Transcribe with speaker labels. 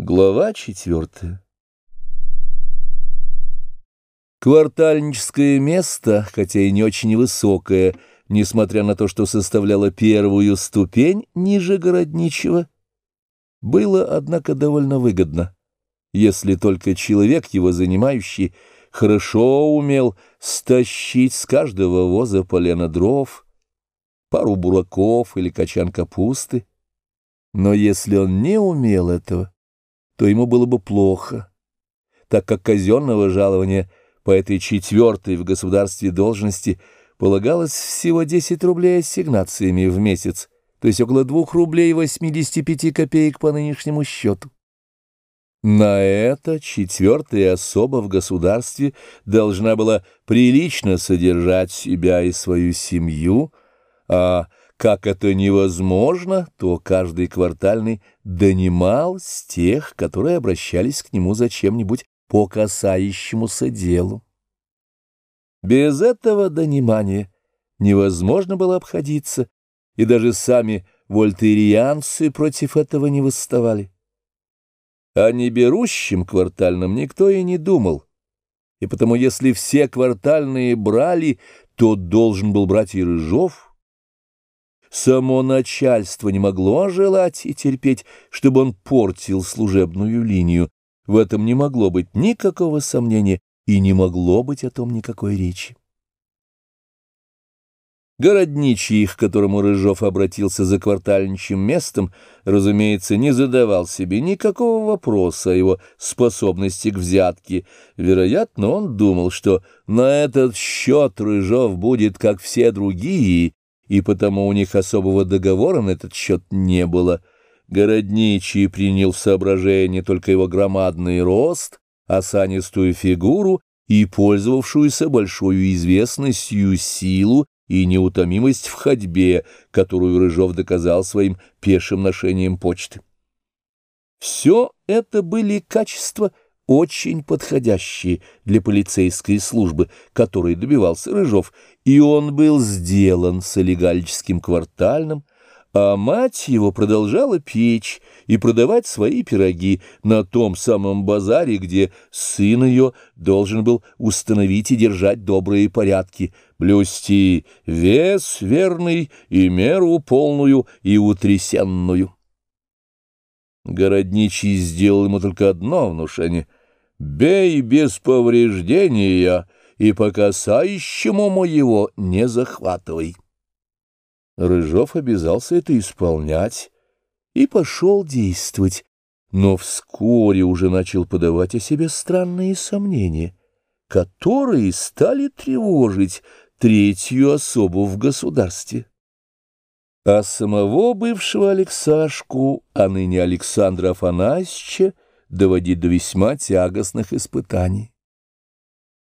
Speaker 1: Глава четвертая Квартальническое место, хотя и не очень высокое, несмотря на то, что составляло первую ступень ниже городничего, было, однако, довольно выгодно, если только человек, его занимающий, хорошо умел стащить с каждого воза полено дров, пару бураков или качан капусты. Но если он не умел этого, то ему было бы плохо, так как казенного жалования по этой четвертой в государстве должности полагалось всего 10 рублей ассигнациями в месяц, то есть около 2 рублей 85 копеек по нынешнему счету. На это четвертая особа в государстве должна была прилично содержать себя и свою семью, а как это невозможно, то каждый квартальный донимал с тех, которые обращались к нему за чем-нибудь по касающемуся делу. Без этого донимания невозможно было обходиться, и даже сами вольтерианцы против этого не восставали. О неберущем квартальном никто и не думал, и потому если все квартальные брали, то должен был брать и Рыжов — Само начальство не могло желать и терпеть, чтобы он портил служебную линию. В этом не могло быть никакого сомнения, и не могло быть о том никакой речи. Городничий, к которому Рыжов обратился за квартальничьим местом, разумеется, не задавал себе никакого вопроса о его способности к взятке. Вероятно, он думал, что на этот счет Рыжов будет, как все другие, и потому у них особого договора на этот счет не было. Городничий принял в соображение только его громадный рост, осанистую фигуру и пользовавшуюся большой известностью силу и неутомимость в ходьбе, которую Рыжов доказал своим пешим ношением почты. Все это были качества очень подходящие для полицейской службы, которой добивался Рыжов, и он был сделан с олигарческим квартальным, а мать его продолжала печь и продавать свои пироги на том самом базаре, где сын ее должен был установить и держать добрые порядки, блюсти вес верный и меру полную и утрясенную. Городничий сделал ему только одно внушение — Бей без повреждения, и по касающему моего не захватывай. Рыжов обязался это исполнять и пошел действовать, но вскоре уже начал подавать о себе странные сомнения, которые стали тревожить третью особу в государстве. А самого бывшего Алексашку, а ныне Александра Афанасьевича, доводить до весьма тягостных испытаний.